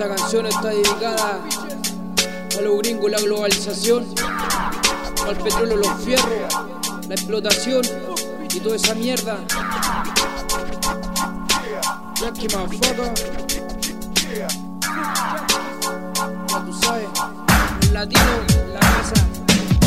Esta canción está dedicada a los gringos, la globalización, al petróleo, los fierros, la explotación y toda esa mierda. Yankee motherfucker.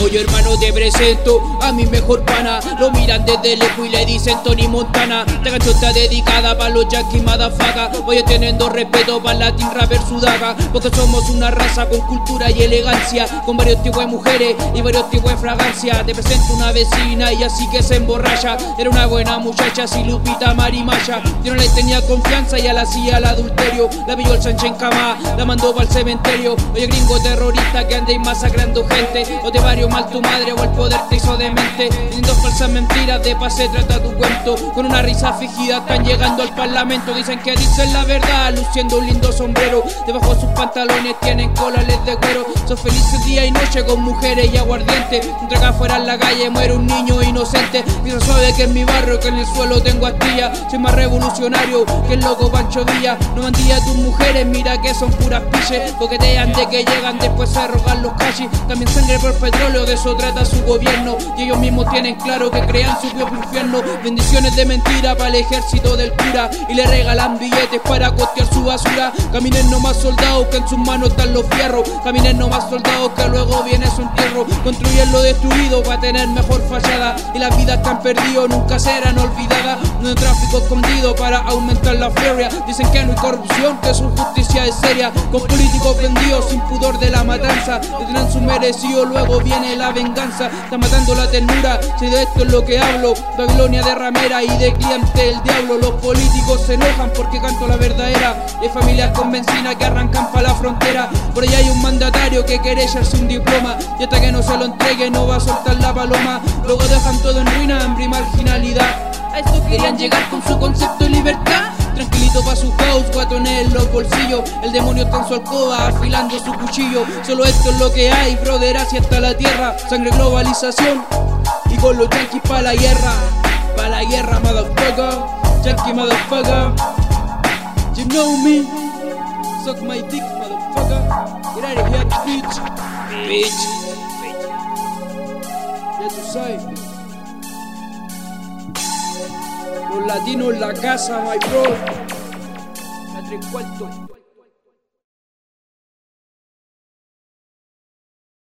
Oye hermano te presento a mi mejor pana. Lo miran desde lejos y le dicen Tony Montana. Esta canción está dedicada para los Jackie Madafaka. Oye teniendo respeto para Latin Rapper Sudaca. Porque somos una raza con cultura y elegancia. Con varios tipos de mujeres y varios tipos de fragancia. Te presento una vecina y así que se emborracha. Era una buena muchacha, si Lupita Marimaya. Yo no le tenía confianza y a la hacía el adulterio. La pilló el Sánchez en cama, la mandó para el cementerio. Oye gringo terrorista que andéis masacrando gente. O de varios mal tu madre o el poder te hizo demente. Lindo falsas mentiras, de pase trata tu cuento. Con una risa fingida están llegando al parlamento. Dicen que dicen la verdad, luciendo un lindo sombrero. Debajo de sus pantalones tienen colales de cuero. Son felices día y noche con mujeres y aguardiente Mientras acá afuera en la calle muere un niño inocente. Dice suave que en mi barrio, que en el suelo tengo astilla. Soy más revolucionario que el loco Pancho Villa No mandía a tus mujeres, mira que son puras piches. Coquetean de que llegan, después se rogan los cachis También sangre por petróleo de eso trata su gobierno. Y ellos mismos tienen claro que crean su propio infierno. Bendiciones de mentira para el ejército del cura. Y le regalan billetes para costear su basura. Caminen no más soldados que en sus manos están los fierros. Caminen no más soldados que luego viene su entierro. Construyen lo destruido para tener mejor fachada. Y las vidas que han perdido nunca serán olvidadas. No hay tráfico escondido para aumentar la feria Dicen que no hay corrupción, que su justicia es seria. Con políticos vendidos sin pudor de la matanza. Tendrán su merecido, luego viene la venganza, está matando la ternura. Si de esto es lo que hablo, Babilonia de ramera y de cliente el diablo. Los políticos se enojan porque canto la verdadera. Hay familias convencidas que arrancan para la frontera. Por allá hay un mandatario que quiere echarse un diploma. Y hasta que no se lo entregue, no va a soltar la paloma. Luego dejan todo en ruina, hambre y marginalidad. A esto querían llegar con su concepto de libertad. Pa' su house, guatones en los bolsillos El demonio está en su alcoba, afilando su cuchillo. Solo esto es lo que hay, brother, hacia hasta la tierra. Sangre, globalización Y con los yankees pa' la guerra. Pa' la guerra, motherfucker. Yankee, motherfucker. You know me. Suck my dick, motherfucker. Get out of here, bitch. Bitch. Ya tú sabes. Los latinos en la casa, my bro. entre cuartos.